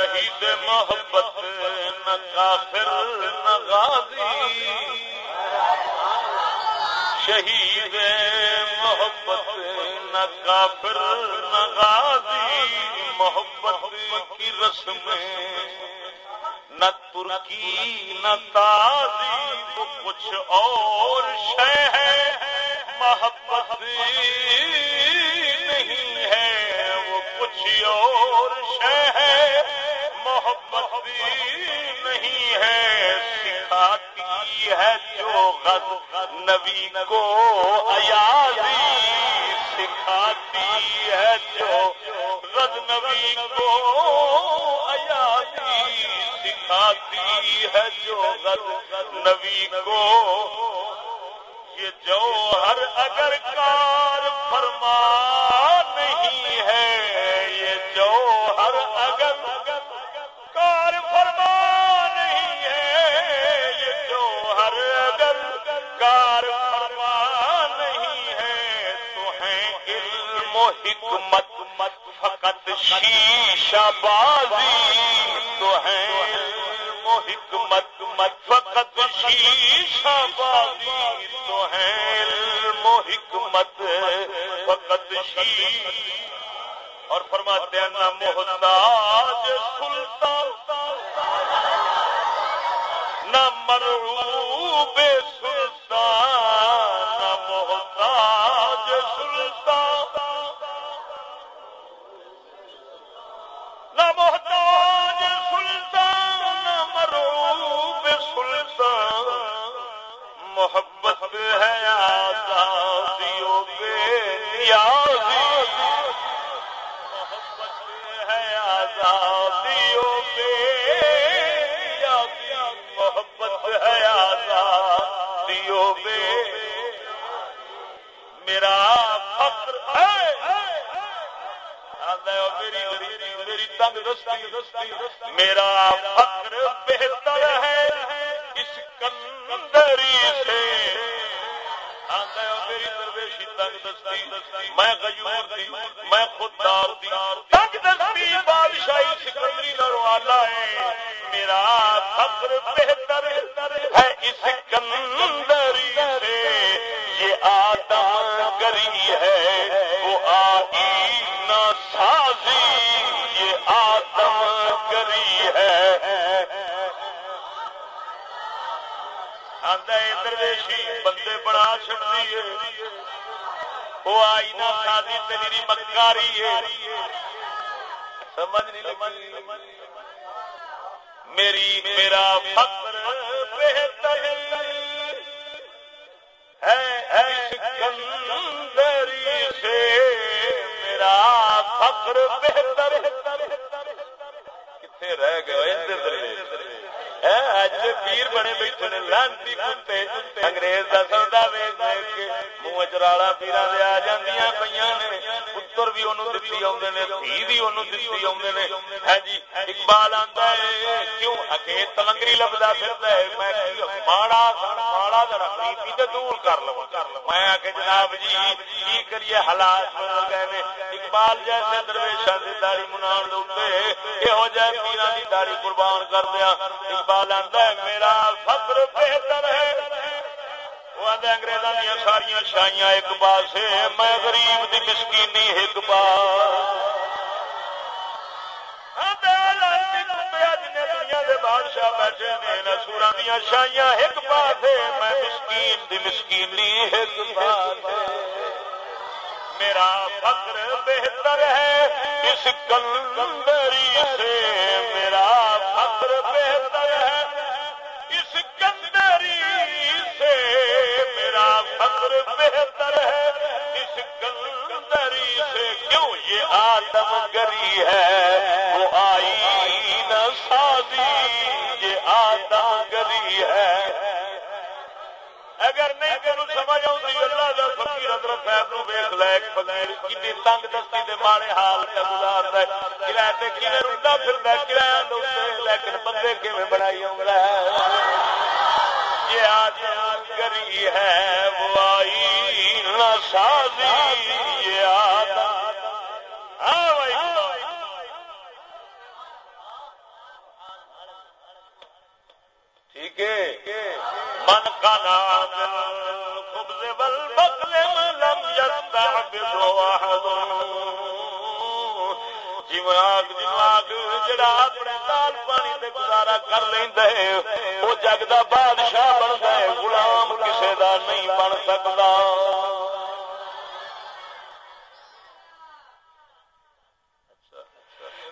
شہید محبت نہ کافر، نہ غازی۔ شہید محبت نہ کافر، نہ غازی۔ محبت کی رسم، نہ ترکی، نہ تازی، وہ کچھ اور شہ ہے۔ محبت نہیں ہے، سکھاتی ہے جو غد نبی کو ایازی سکھاتی ہے جو غد نبی کو ایازی سکھاتی ہے جو غد نبی کو۔ یہ جو ہر اگر کار فرما حکمت فقط شیشہ بازی تو ہے حکمت مت فقط شیشہ بازی تو ہے حکمت فقط شیش اور فرماتے ہیں، نہ محتاج سلطان، نہ مرعوب سلطان۔ مرعوب محبت ہے آزادیوں نیازی۔ محبت ہے آزادیوں محبت ہے آزادیوں بے میرا فخر ہے۔ میری میری تنگ دستی۔ میرا فخر بہتر ہے۔ ہاں میری درویشی تنگ دستی۔ میں غیور دی، میں خوددار دی۔ تنگ دستی، بادشاہی سکندری ہے۔ میرا فخر بہتر ہے۔ اس بندے بڑا چڑتی ہے وہ آئی نہ سازی تیری مکاری ہے سمجھ نہیں لگی میری میرا فخر بہتر ہے سکندری سے میرا فخر بہتر کتنے جی پیر بنے بیٹھے نے، لانتی کتے، انگریز دا سودا ویچ ویچ کے منہ چرالا پیرا دے آ جاندیاں پتر بھی انہوں دتی آوندے نے بھی انہوں دتی آوندے نے۔ ہاں جی اقبال آندا ہے، کیوں؟ اکے تلنگری لبدا پھردا ہے، میں ماڑا ماڑا ذرا غریبی دور کر لو میں آ کے جناب جی کی کریے حالات بدل گئے اقبال جیسے درویشاں دی داڑھی منان دے اوتے یہو جے پیراں دی داڑھی قربان کر دیا اقبال آندا ہے، میرا فخر بہتر ہے. انگریزوں دیا ساریا شائیاں ایک پاس میں غریب دی مسکینی ایک پاس. بادشاہ بیٹھے نے سورا دیا شائیاں ایک پاس میں مسکین دی مسکینی ایک پاس میرا فخر بہتر ہے، اس کلندری سے میرا فخر بہتر ہے۔ اس کندری سے میرا فخر بہتر ہے۔ اس کلندری سے کیوں یہ آدم گری ہے؟ وہ آئی نہ سازی، یہ آدم گری ہے۔ اگر نہیں تینوں سمجھ تنگ دستی دے ماڑے حال تے گزاردا ہے کرایہ تے روڈا پھر کرایہ لیکن بندے کیویں بنائی اوندا یہ گری ہے، وہ آئی نہ سازی ہاں ٹھیک ہے۔ من کا نام خبز والبقر يستعبد جماغ جماغ جڑا اپنے پانی تے گزارا کر لیندا ہے، او جگ دا بادشاہ بندا ہے، غلام کسے دا نہیں بن سکدا۔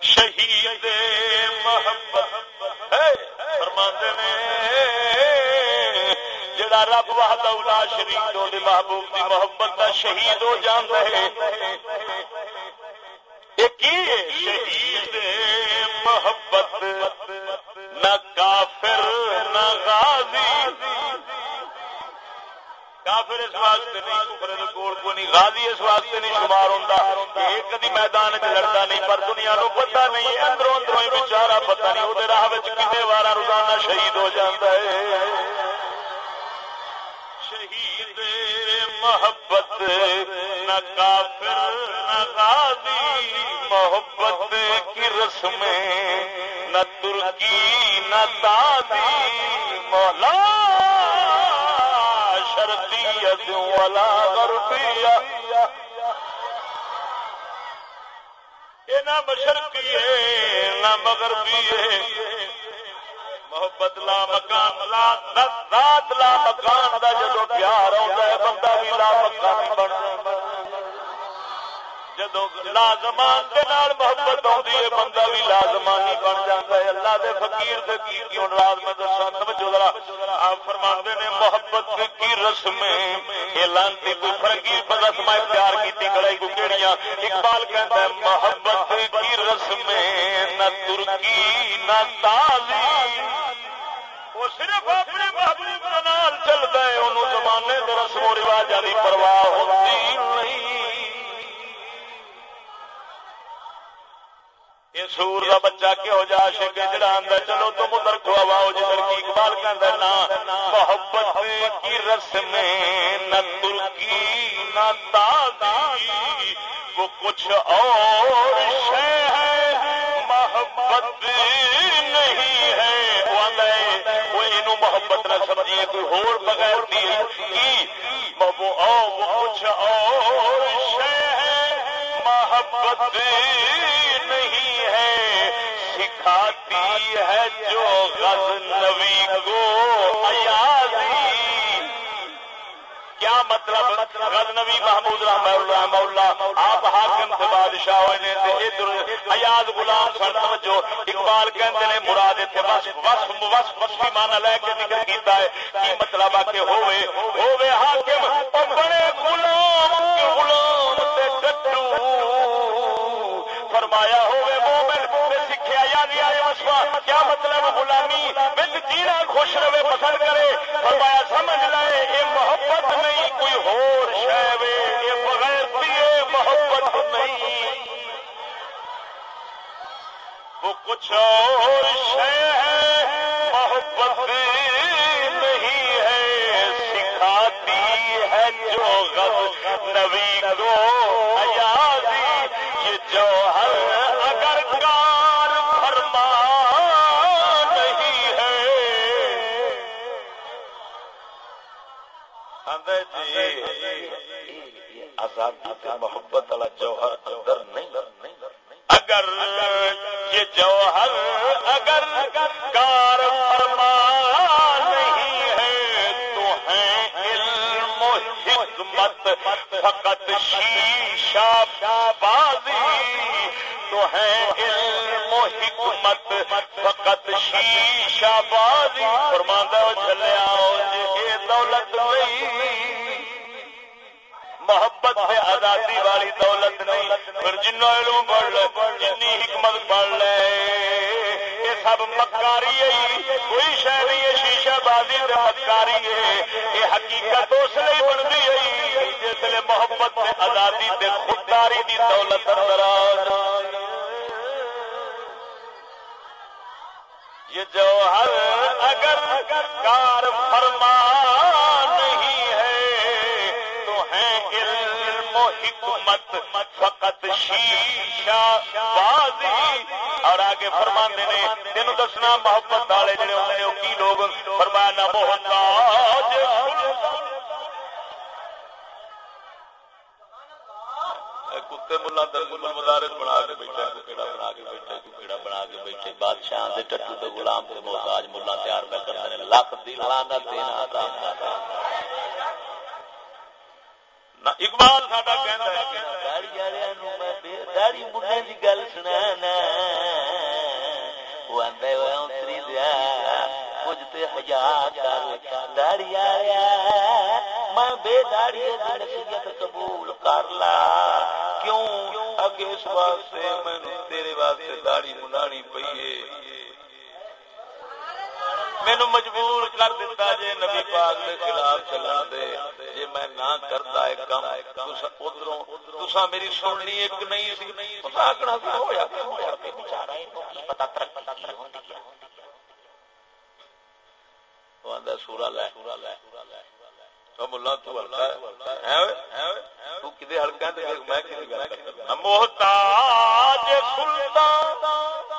شہید جڑا رب وحدہ لا شریک دو محبوب دی محبت دا شہید ہو جاندا ہے۔ شہید محبت۔ نہ کافر، نہ غازی۔ کافر اس واسطے نہیں، کفر دے کول کو نہیں۔ غازی اس واسطے نہیں شمار ہوندا۔ ایک کدی میدان وچ لڑدا نہیں، پر دنیا نو پتہ نہیں، اندروں اندروں ہی بیچارہ پتہ نہیں او دے راہ وچ کنے وارا روزانہ شہید ہو جاندا ہے۔ شہید محبت نہ کافر، نہ غازی، محبت کی رسمیں، نہ ترکی، نہ تازی، مولا والا نہ مشرقی ہے، نہ مغربی ہے۔ محبت لا مکان، لا ذات لا مکان دا جدو پیار آتا ہے، بندہ بھی لا مکان بن جدو لازمان دے نال محبت آتی ہے، بندہ بھی لازمانی بن جاتا ہے۔ اللہ دے فقیر دے کی کیوں راز میں دسا توجہ ذرا، آپ فرماندے نے محبت کی رسمیں۔ اعلان دی کوئی فرقی رسم پیار کیتی کڑائی کو کیڑیاں۔ اقبال کہتا ہے، محبت کی رسم نہ ترکی، نہ تازی وہ صرف اپنے محبوب کا نال چلتا ہے، انہوں زمانے دے رسم و رواج کی پرواہ ہوتی نہیں۔ یہ سور کا بچہ کہو جا شکے جڑا اندر چلو تو کی رسم نہ ترکی، نہ تازی وہ کچھ اور شے ہے، محبت نہیں ہے۔ وہ محبت نہ سمجھیے، کوئی ہور بغیر دی وہ کچھ اور شے ہے، محبت نہیں ہے۔ سکھاتی ہے جو غز نبی کو کیا مطلب غز نبی محمود رحمہ اللہ، مولا، آپ حاکم سے بادشاہ ہوئے نے تے ادھر ایاز غلام سن جو اقبال کہندے نے، مراد تے بس بس بس بس کی معنی لے کے ذکر کیتا ہے، کی مطلب ہے کہ ہوے ہوے حاکم، او بڑے غلام کے غلام تے ڈٹو فرمایا ہوے مومن، تے سکھیا یادی آئے مسوا کیا مطلب غلامی نبی کو ایازی یہ جوہر اگر کار فرما نہیں ہے۔ جی آزادی کا محبت والا جوہر اندر نہیں۔ اگر یہ جوہر اگر کار فقط شیشہ بازی تو ہے علم و حکمت، فقط شیشہ بازی۔ فرماندہ چلے آؤ، یہ دولت نہیں۔ محبت سے آزادی والی دولت نہیں۔ پھر جن علم پڑھ لے جن حکمت پڑھ لے۔ یہ سب مکاری ہے، کوئی شہ نہیں ہے، شیشہ بازی سے مکاری ہے۔ یہ حقیقت اس لیے بنتی ہے جس لیے محبت سے آزادی سے خودداری دی دولت اندر یہ جوہر اگر کار فرما حکمت، فقط شیشہ بازی۔ اور آگے فرماندے نے، تینوں دسنا محبت والے جڑے ہوندے نے کی لوگ؟ فرمایا محتاج کتے ملا مدارس بنا کے بیٹھا کیڑا بنا کے بیٹھا کیڑا بنا کے بیٹھے بادشاہ دے ٹٹو تے غلام محتاج ملا تیار پہ کرتے ہیں لاکھ دی لعنت دینا اقبال ساڈا کہندا ہے داڑھی والے نو میں داڑھی منڈے دی گل سنانا۔ وہ آندا ہے اونتری دیا کچھ تے حیا کر داڑھی آیا میں بے داڑھی دی نصیحت قبول کر لا کیوں اگے اس واسطے میں تیرے واسطے داڑھی منانی پئی ہے مینو مجبور کر دیتا جے نبی پاک دے خلاف چلن دے جے میں نہ کرتا ہے کم تسا ادھروں تسا میری سننی ایک نہیں سی پتہ آکنا سی ہویا ہویا بیچارہ ہی پتہ ترک پتہ ترک ہوندی کیا وہ آندا سورہ لے سورہ لے محتاج سلطان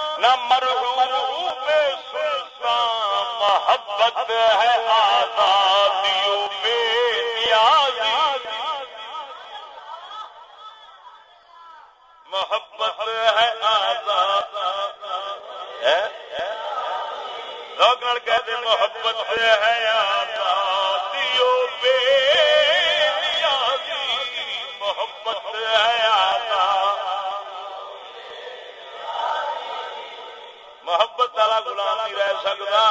نہ مرحوم سلطان محبت ہے آزادیوں بے نیازی۔ محبت ہے آزاد۔ لوگ کہتے جی محبت ہے آزادیوں میں محبت محبت والا گلام نہیں رہ سکتا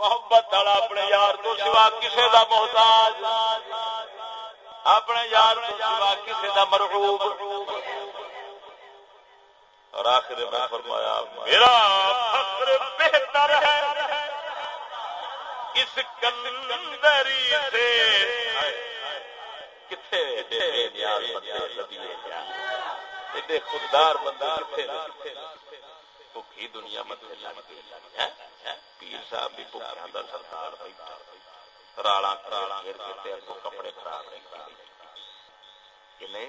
محبت والا اپنے یار تو سوا کسی کا محتاج اپنے یار تو سوا کسی کا مرحوب اور آخر میں فرمایا میرا فخر بہتر ہے اس کلندری سے کتنے بے نیاز بندے لبیے خوددار بندہ بھوکی دنیا پیر صاحب بھی رالا کرالا کپڑے خراب نہیں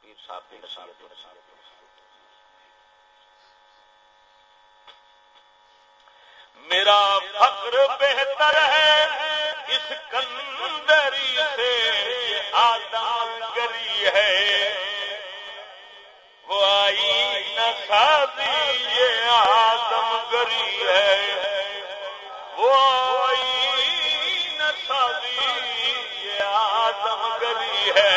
پیر صاحب بھی نصیحت میرا فخر بہتر ہے۔ اس کندری سے آدم گری ہے۔ وہ آئی نہ سازی، یہ آدم گری ہے۔ وہ آئی نہ سازی، یہ آدم گری ہے۔